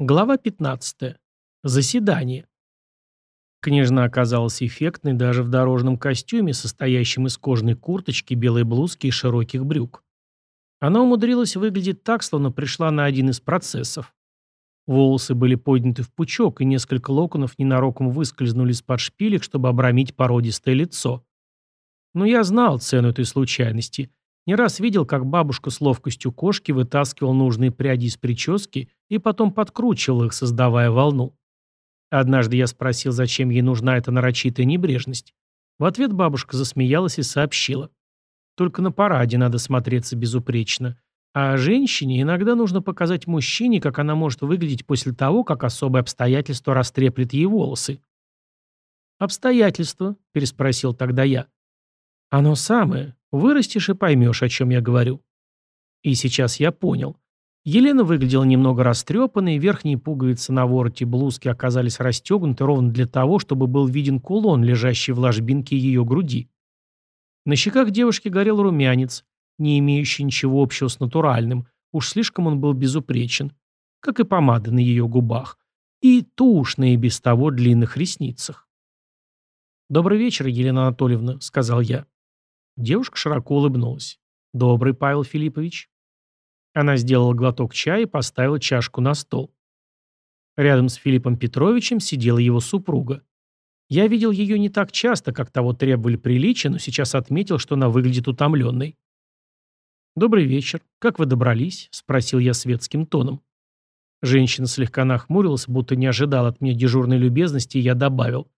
Глава 15. Заседание. Княжна оказалась эффектной даже в дорожном костюме, состоящем из кожаной курточки, белой блузки и широких брюк. Она умудрилась выглядеть так, словно пришла на один из процессов. Волосы были подняты в пучок, и несколько локонов ненароком выскользнули из-под шпилек, чтобы обрамить породистое лицо. Но я знал цену этой случайности не раз видел, как бабушка с ловкостью кошки вытаскивал нужные пряди из прически и потом подкручивал их, создавая волну. Однажды я спросил, зачем ей нужна эта нарочитая небрежность. В ответ бабушка засмеялась и сообщила. Только на параде надо смотреться безупречно. А женщине иногда нужно показать мужчине, как она может выглядеть после того, как особое обстоятельство растреплет ей волосы. «Обстоятельства?» – переспросил тогда я. «Оно самое. Вырастешь и поймешь, о чем я говорю. И сейчас я понял. Елена выглядела немного растрепанной, верхние пуговицы на вороте блузки оказались расстегнуты ровно для того, чтобы был виден кулон, лежащий в ложбинке ее груди. На щеках девушки горел румянец, не имеющий ничего общего с натуральным, уж слишком он был безупречен, как и помада на ее губах, и тушь на и без того длинных ресницах. «Добрый вечер, Елена Анатольевна», — сказал я. Девушка широко улыбнулась. «Добрый, Павел Филиппович». Она сделала глоток чая и поставила чашку на стол. Рядом с Филиппом Петровичем сидела его супруга. Я видел ее не так часто, как того требовали приличия, но сейчас отметил, что она выглядит утомленной. «Добрый вечер. Как вы добрались?» – спросил я светским тоном. Женщина слегка нахмурилась, будто не ожидала от меня дежурной любезности, и я добавил.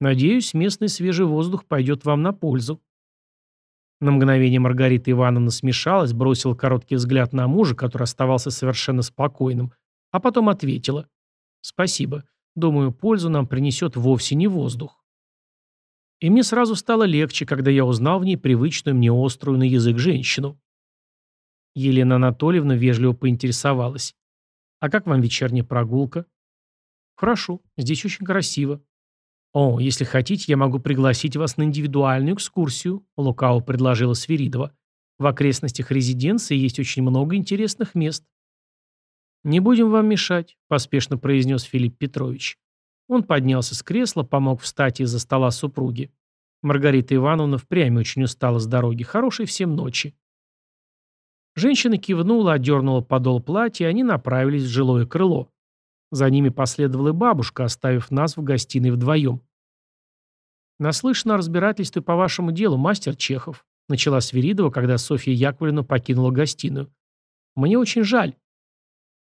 «Надеюсь, местный свежий воздух пойдет вам на пользу». На мгновение Маргарита Ивановна смешалась, бросила короткий взгляд на мужа, который оставался совершенно спокойным, а потом ответила. «Спасибо. Думаю, пользу нам принесет вовсе не воздух». И мне сразу стало легче, когда я узнал в ней привычную мне острую на язык женщину. Елена Анатольевна вежливо поинтересовалась. «А как вам вечерняя прогулка?» «Хорошо. Здесь очень красиво. «О, если хотите, я могу пригласить вас на индивидуальную экскурсию», — лукаво предложила Свиридова. «В окрестностях резиденции есть очень много интересных мест». «Не будем вам мешать», — поспешно произнес Филипп Петрович. Он поднялся с кресла, помог встать из-за стола супруги. Маргарита Ивановна впрямь очень устала с дороги. Хорошей всем ночи. Женщина кивнула, одернула подол платья, и они направились в жилое крыло. За ними последовала бабушка, оставив нас в гостиной вдвоем. «Наслышано о разбирательстве по вашему делу, мастер Чехов», начала Свиридова, когда Софья Яковлевна покинула гостиную. «Мне очень жаль».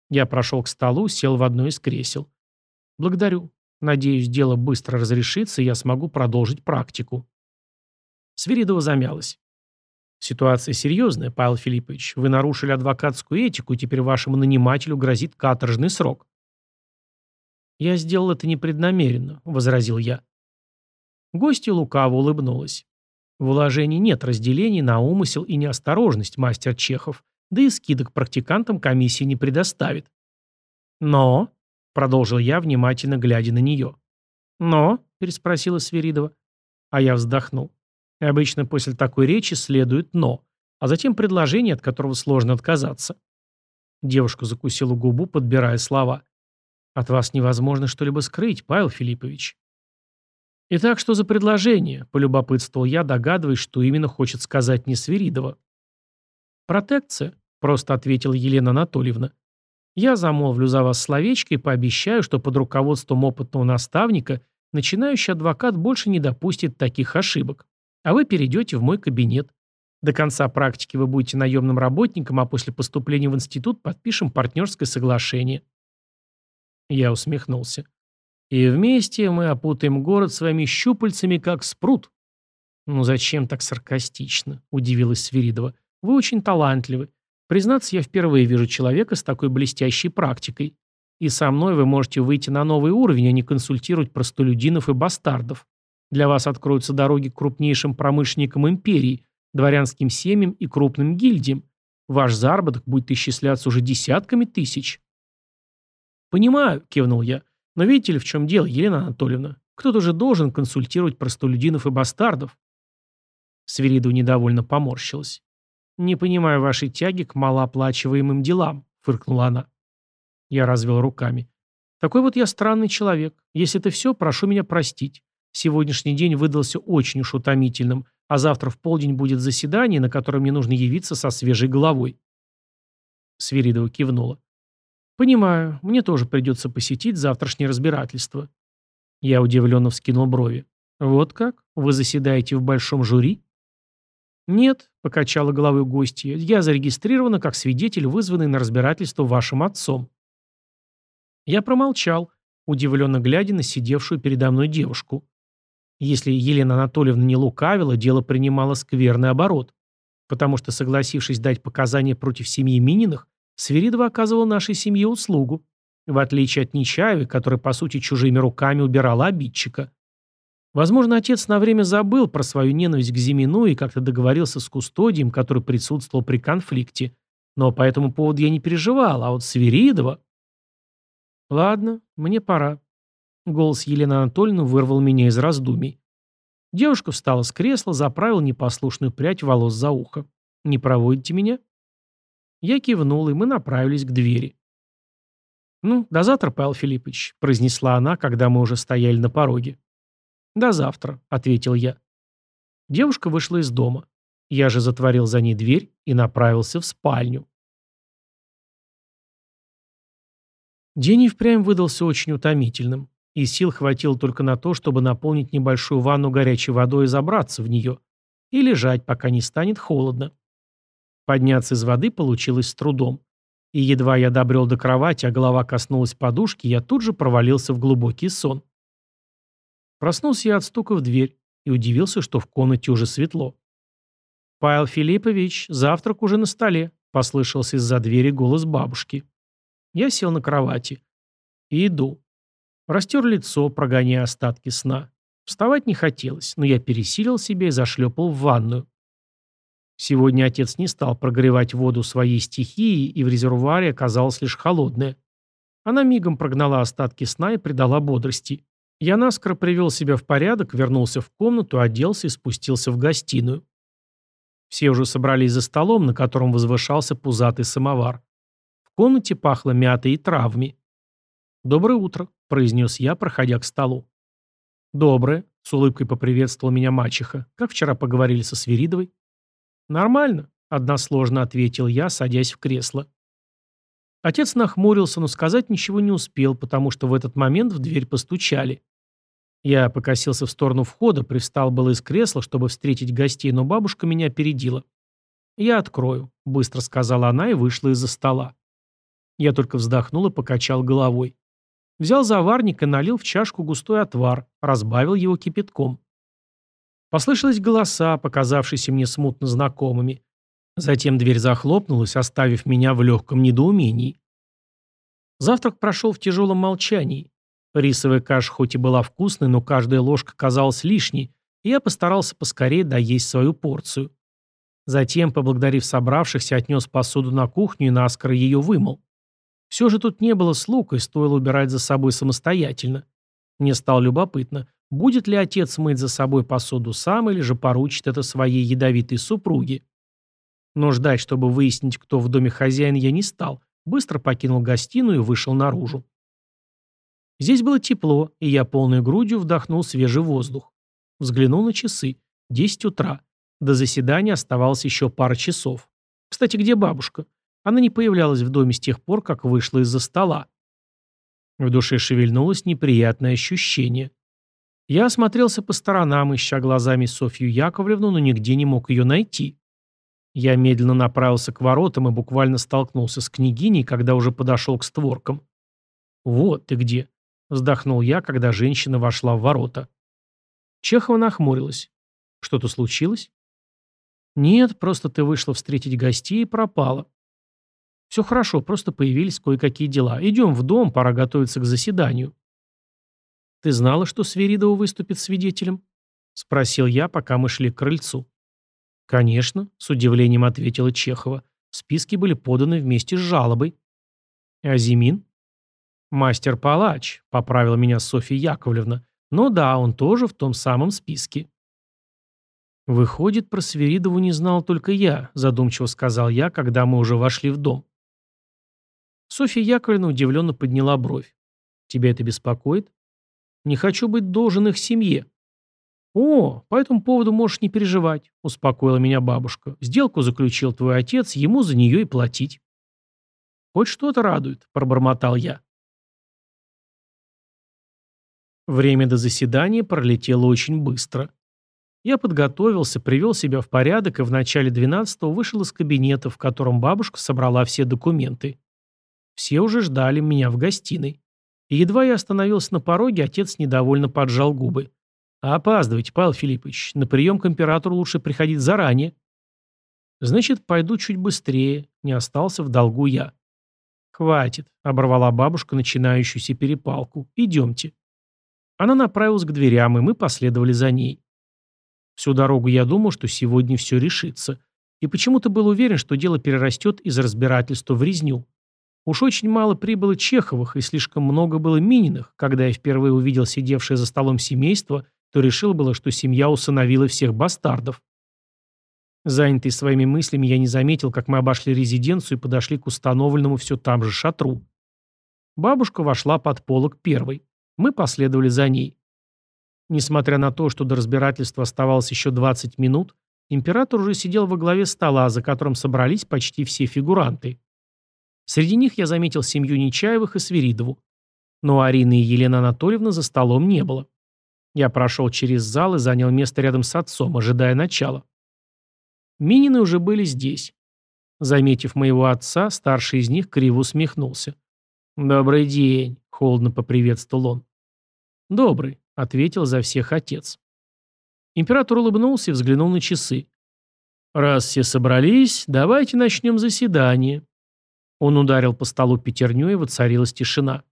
Я прошел к столу, сел в одно из кресел. «Благодарю. Надеюсь, дело быстро разрешится, и я смогу продолжить практику». Свиридова замялась. «Ситуация серьезная, Павел Филиппович. Вы нарушили адвокатскую этику, и теперь вашему нанимателю грозит каторжный срок». «Я сделал это непреднамеренно», — возразил я. Гостья лукаво улыбнулась. В уложении нет разделений на умысел и неосторожность, мастер Чехов, да и скидок практикантам комиссии не предоставит. «Но», — продолжил я, внимательно глядя на нее. «Но», — переспросила Свиридова. А я вздохнул. Обычно после такой речи следует «но», а затем предложение, от которого сложно отказаться. Девушка закусила губу, подбирая слова. От вас невозможно что-либо скрыть, Павел Филиппович. Итак, что за предложение? Полюбопытствовал я, догадываясь, что именно хочет сказать Несверидова. Протекция, просто ответила Елена Анатольевна. Я замолвлю за вас словечко и пообещаю, что под руководством опытного наставника начинающий адвокат больше не допустит таких ошибок. А вы перейдете в мой кабинет. До конца практики вы будете наемным работником, а после поступления в институт подпишем партнерское соглашение. Я усмехнулся. И вместе мы опутаем город своими щупальцами, как спрут. Ну зачем так саркастично? Удивилась Свиридова. Вы очень талантливы. Признаться, я впервые вижу человека с такой блестящей практикой. И со мной вы можете выйти на новый уровень, а не консультировать простолюдинов и бастардов. Для вас откроются дороги к крупнейшим промышленникам империи, дворянским семьям и крупным гильдиям. Ваш заработок будет исчисляться уже десятками тысяч. «Понимаю», — кивнул я. «Но видите ли, в чем дело, Елена Анатольевна? Кто-то же должен консультировать простолюдинов и бастардов». Свиридова недовольно поморщилась. «Не понимаю вашей тяги к малооплачиваемым делам», — фыркнула она. Я развел руками. Такой вот я странный человек. Если это все, прошу меня простить. Сегодняшний день выдался очень уж утомительным, а завтра в полдень будет заседание, на котором мне нужно явиться со свежей головой. Свиридова кивнула. «Понимаю, мне тоже придется посетить завтрашнее разбирательство». Я удивленно вскинул брови. «Вот как? Вы заседаете в большом жюри?» «Нет», — покачала головой гостья, — «я зарегистрирована как свидетель, вызванный на разбирательство вашим отцом». Я промолчал, удивленно глядя на сидевшую передо мной девушку. Если Елена Анатольевна не лукавила, дело принимало скверный оборот, потому что, согласившись дать показания против семьи Мининых, Свиридова оказывала нашей семье услугу, в отличие от Нечаевой, который, по сути, чужими руками убирала обидчика. Возможно, отец на время забыл про свою ненависть к Зимину и как-то договорился с кустодием, который присутствовал при конфликте. Но по этому поводу я не переживал, а вот Свиридова... Ладно, мне пора. Голос Елены Анатольевны вырвал меня из раздумий. Девушка встала с кресла, заправила непослушную прядь волос за ухо. «Не проводите меня?» Я кивнул, и мы направились к двери. «Ну, до завтра, Павел Филиппович», — произнесла она, когда мы уже стояли на пороге. «До завтра», — ответил я. Девушка вышла из дома. Я же затворил за ней дверь и направился в спальню. День и впрямь выдался очень утомительным, и сил хватило только на то, чтобы наполнить небольшую ванну горячей водой и забраться в нее, и лежать, пока не станет холодно. Подняться из воды получилось с трудом. И едва я добрел до кровати, а голова коснулась подушки, я тут же провалился в глубокий сон. Проснулся я от стука в дверь и удивился, что в комнате уже светло. «Павел Филиппович, завтрак уже на столе», — послышался из-за двери голос бабушки. Я сел на кровати. И иду. Растер лицо, прогоняя остатки сна. Вставать не хотелось, но я пересилил себя и зашлепал в ванную. Сегодня отец не стал прогревать воду своей стихии, и в резервуаре оказалась лишь холодная. Она мигом прогнала остатки сна и придала бодрости. Я наскоро привел себя в порядок, вернулся в комнату, оделся и спустился в гостиную. Все уже собрались за столом, на котором возвышался пузатый самовар. В комнате пахло мятой и травами. «Доброе утро», — произнес я, проходя к столу. «Доброе», — с улыбкой поприветствовал меня мачеха. «Как вчера поговорили со Свиридовой?» «Нормально», — односложно ответил я, садясь в кресло. Отец нахмурился, но сказать ничего не успел, потому что в этот момент в дверь постучали. Я покосился в сторону входа, привстал было из кресла, чтобы встретить гостей, но бабушка меня опередила. «Я открою», — быстро сказала она и вышла из-за стола. Я только вздохнул и покачал головой. Взял заварник и налил в чашку густой отвар, разбавил его кипятком. Послышались голоса, показавшиеся мне смутно знакомыми. Затем дверь захлопнулась, оставив меня в легком недоумении. Завтрак прошел в тяжелом молчании. Рисовая каша хоть и была вкусной, но каждая ложка казалась лишней, и я постарался поскорее доесть свою порцию. Затем, поблагодарив собравшихся, отнес посуду на кухню и наскоро ее вымыл. Все же тут не было слуг, и стоило убирать за собой самостоятельно. Мне стало любопытно, будет ли отец мыть за собой посуду сам или же поручит это своей ядовитой супруге. Но ждать, чтобы выяснить, кто в доме хозяин, я не стал. Быстро покинул гостиную и вышел наружу. Здесь было тепло, и я полной грудью вдохнул свежий воздух. Взглянул на часы. Десять утра. До заседания оставалось еще пара часов. Кстати, где бабушка? Она не появлялась в доме с тех пор, как вышла из-за стола. В душе шевельнулось неприятное ощущение. Я осмотрелся по сторонам, ища глазами Софью Яковлевну, но нигде не мог ее найти. Я медленно направился к воротам и буквально столкнулся с княгиней, когда уже подошел к створкам. «Вот ты где!» Вздохнул я, когда женщина вошла в ворота. Чехова нахмурилась. Что-то случилось? Нет, просто ты вышла встретить гостей и пропала. Все хорошо, просто появились кое-какие дела. Идем в дом, пора готовиться к заседанию. Ты знала, что Сверидова выступит свидетелем? Спросил я, пока мы шли к крыльцу. Конечно, с удивлением ответила Чехова. Списки были поданы вместе с жалобой. А Зимин? «Мастер-палач», — поправила меня Софья Яковлевна. «Ну да, он тоже в том самом списке». «Выходит, про Сверидову не знал только я», — задумчиво сказал я, когда мы уже вошли в дом. Софья Яковлевна удивленно подняла бровь. «Тебя это беспокоит?» «Не хочу быть должен их семье». «О, по этому поводу можешь не переживать», — успокоила меня бабушка. «Сделку заключил твой отец, ему за нее и платить». «Хоть что-то радует», — пробормотал я. Время до заседания пролетело очень быстро. Я подготовился, привел себя в порядок и в начале 12-го вышел из кабинета, в котором бабушка собрала все документы. Все уже ждали меня в гостиной. И едва я остановился на пороге, отец недовольно поджал губы. «А опаздывайте, Павел Филиппович. На прием к императору лучше приходить заранее». «Значит, пойду чуть быстрее. Не остался в долгу я». «Хватит», — оборвала бабушка начинающуюся перепалку. «Идемте». Она направилась к дверям, и мы последовали за ней. Всю дорогу я думал, что сегодня все решится. И почему-то был уверен, что дело перерастет из разбирательства в резню. Уж очень мало прибыло Чеховых, и слишком много было Мининых. Когда я впервые увидел сидевшее за столом семейство, то решил было, что семья усыновила всех бастардов. Занятый своими мыслями, я не заметил, как мы обошли резиденцию и подошли к установленному все там же шатру. Бабушка вошла под полок первой. Мы последовали за ней. Несмотря на то, что до разбирательства оставалось еще 20 минут, император уже сидел во главе стола, за которым собрались почти все фигуранты. Среди них я заметил семью Нечаевых и Свиридову. Но Арины и Елены Анатольевны за столом не было. Я прошел через зал и занял место рядом с отцом, ожидая начала. Минины уже были здесь. Заметив моего отца, старший из них криво усмехнулся. «Добрый день», — холодно поприветствовал он. «Добрый», — ответил за всех отец. Император улыбнулся и взглянул на часы. «Раз все собрались, давайте начнем заседание». Он ударил по столу пятерню, и воцарилась тишина.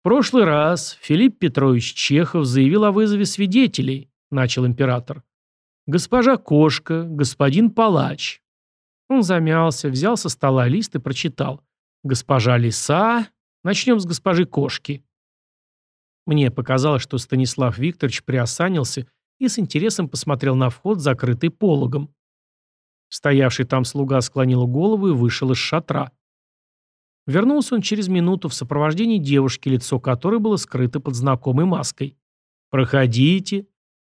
«В прошлый раз Филипп Петрович Чехов заявил о вызове свидетелей», — начал император. «Госпожа Кошка, господин Палач». Он замялся, взял со стола лист и прочитал. «Госпожа Лиса. Начнем с госпожи Кошки». Мне показалось, что Станислав Викторович приосанился и с интересом посмотрел на вход, закрытый пологом. Стоявший там слуга склонил голову и вышел из шатра. Вернулся он через минуту в сопровождении девушки, лицо которой было скрыто под знакомой маской. «Проходите».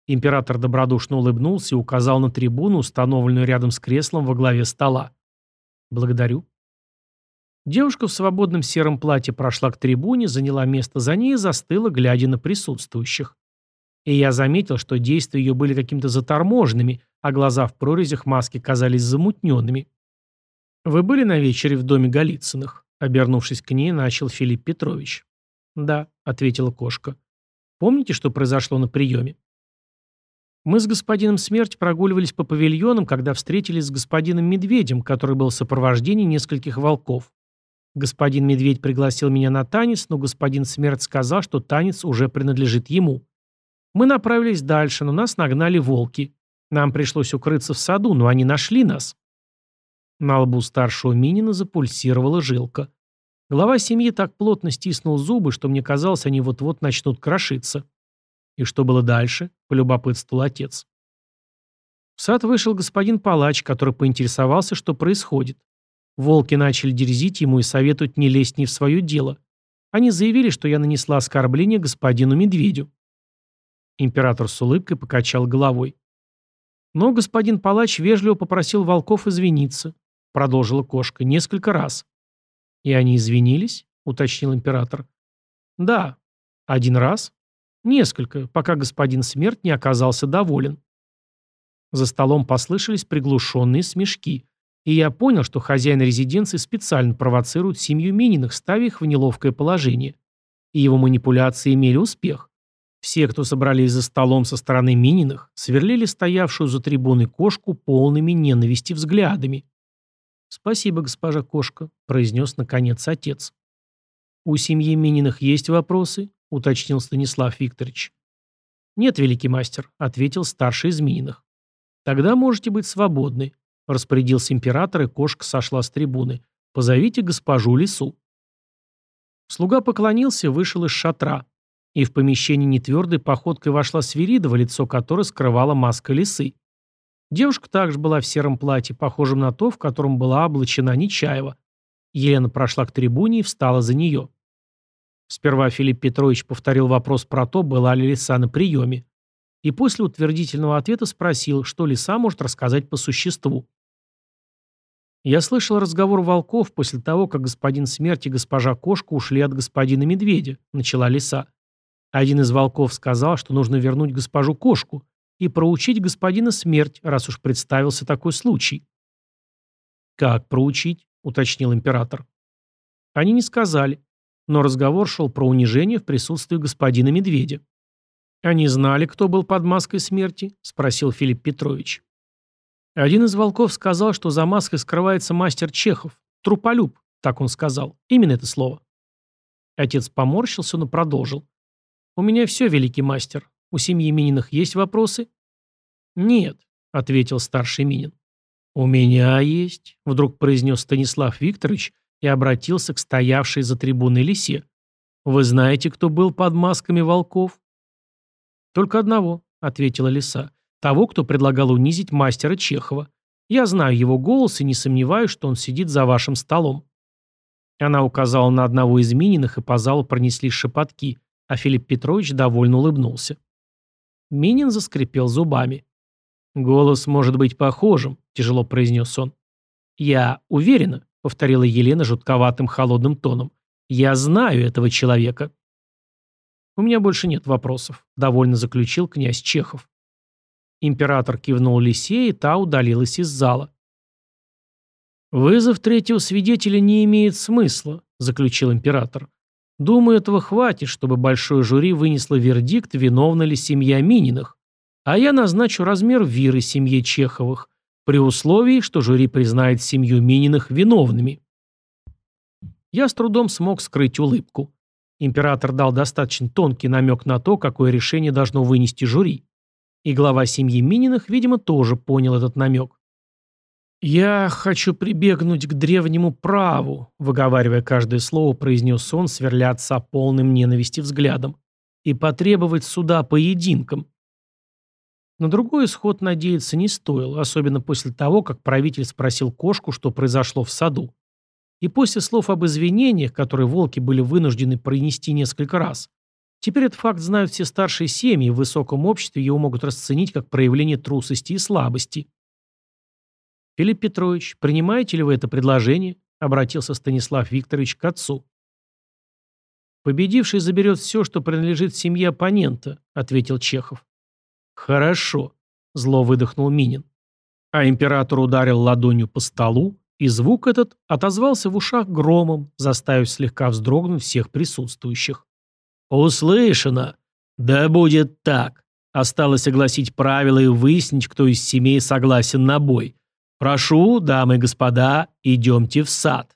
Император добродушно улыбнулся и указал на трибуну, установленную рядом с креслом во главе стола. «Благодарю». Девушка в свободном сером платье прошла к трибуне, заняла место за ней и застыла, глядя на присутствующих. И я заметил, что действия ее были каким-то заторможенными, а глаза в прорезях маски казались замутненными. «Вы были на вечере в доме Голицыных?» Обернувшись к ней, начал Филипп Петрович. «Да», — ответила кошка. «Помните, что произошло на приеме?» Мы с господином Смерть прогуливались по павильонам, когда встретились с господином Медведем, который был в сопровождении нескольких волков. Господин Медведь пригласил меня на танец, но господин Смерть сказал, что танец уже принадлежит ему. Мы направились дальше, но нас нагнали волки. Нам пришлось укрыться в саду, но они нашли нас. На лбу старшего Минина запульсировала жилка. Глава семьи так плотно стиснул зубы, что мне казалось, они вот-вот начнут крошиться. И что было дальше? Полюбопытствовал отец. В сад вышел господин палач, который поинтересовался, что происходит. Волки начали дерзить ему и советовать не лезть не в свое дело. Они заявили, что я нанесла оскорбление господину Медведю. Император с улыбкой покачал головой. Но господин палач вежливо попросил волков извиниться, продолжила кошка, несколько раз. И они извинились, уточнил император. Да. Один раз? Несколько, пока господин смерть не оказался доволен. За столом послышались приглушенные смешки, и я понял, что хозяин резиденции специально провоцирует семью Мининых, ставя их в неловкое положение. И его манипуляции имели успех. Все, кто собрались за столом со стороны Мининых, сверлили стоявшую за трибуной кошку полными ненависти взглядами. «Спасибо, госпожа кошка», — произнес наконец отец. «У семьи Мининых есть вопросы?» — уточнил Станислав Викторович. «Нет, великий мастер», — ответил старший из Мининых. «Тогда можете быть свободны», — распорядился император, и кошка сошла с трибуны. «Позовите госпожу Лису». Слуга поклонился и вышел из шатра и в помещение нетвердой походкой вошла Свиридова, лицо которой скрывала маска лисы. Девушка также была в сером платье, похожем на то, в котором была облачена Нечаева. Елена прошла к трибуне и встала за нее. Сперва Филипп Петрович повторил вопрос про то, была ли лиса на приеме. И после утвердительного ответа спросил, что лиса может рассказать по существу. Я слышал разговор волков после того, как господин Смерть и госпожа Кошка ушли от господина Медведя, начала лиса. Один из волков сказал, что нужно вернуть госпожу Кошку и проучить господина Смерть, раз уж представился такой случай. «Как проучить?» — уточнил император. Они не сказали, но разговор шел про унижение в присутствии господина Медведя. «Они знали, кто был под маской смерти?» — спросил Филипп Петрович. Один из волков сказал, что за маской скрывается мастер Чехов. Труполюб, так он сказал. Именно это слово. Отец поморщился, но продолжил. «У меня все, великий мастер. У семьи Мининых есть вопросы?» «Нет», — ответил старший Минин. «У меня есть», — вдруг произнес Станислав Викторович и обратился к стоявшей за трибуной лисе. «Вы знаете, кто был под масками волков?» «Только одного», — ответила лиса. Того, кто предлагал унизить мастера Чехова. Я знаю его голос и не сомневаюсь, что он сидит за вашим столом. Она указала на одного из Мининых, и по залу пронеслись шепотки, а Филипп Петрович довольно улыбнулся. Минин заскрипел зубами. «Голос может быть похожим», — тяжело произнес он. «Я уверена», — повторила Елена жутковатым холодным тоном. «Я знаю этого человека». «У меня больше нет вопросов», — довольно заключил князь Чехов. Император кивнул Лисе, и та удалилась из зала. «Вызов третьего свидетеля не имеет смысла», — заключил император. «Думаю, этого хватит, чтобы большое жюри вынесло вердикт, виновна ли семья Мининых. А я назначу размер виры семье Чеховых, при условии, что жюри признает семью Мининых виновными». Я с трудом смог скрыть улыбку. Император дал достаточно тонкий намек на то, какое решение должно вынести жюри. И глава семьи Мининых, видимо, тоже понял этот намек. «Я хочу прибегнуть к древнему праву», выговаривая каждое слово, произнес он, сверля отца полным ненависти взглядом, «и потребовать суда поединком». На другой исход надеяться не стоило, особенно после того, как правитель спросил кошку, что произошло в саду. И после слов об извинениях, которые волки были вынуждены пронести несколько раз, Теперь этот факт знают все старшие семьи, в высоком обществе его могут расценить как проявление трусости и слабости. «Филипп Петрович, принимаете ли вы это предложение?» – обратился Станислав Викторович к отцу. «Победивший заберет все, что принадлежит семье оппонента», – ответил Чехов. «Хорошо», – зло выдохнул Минин. А император ударил ладонью по столу, и звук этот отозвался в ушах громом, заставив слегка вздрогнуть всех присутствующих. «Услышано. Да будет так. Осталось огласить правила и выяснить, кто из семей согласен на бой. Прошу, дамы и господа, идемте в сад».